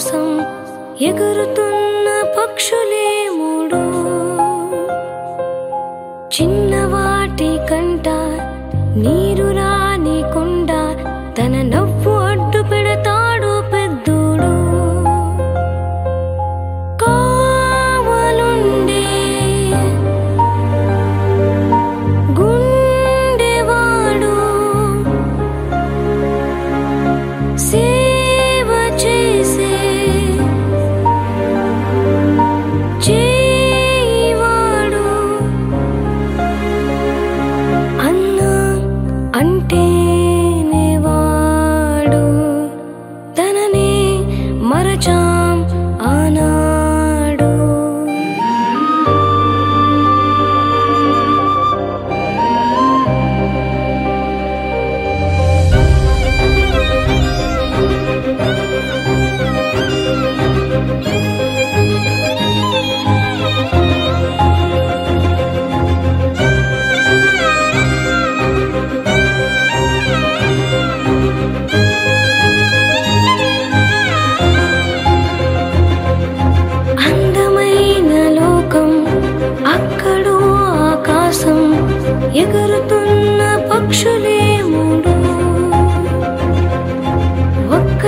కోసం ఎగురుతున్న పక్షులే మూడు. చిన్నవాటి కంట నీరు రానికుండా తనను I know.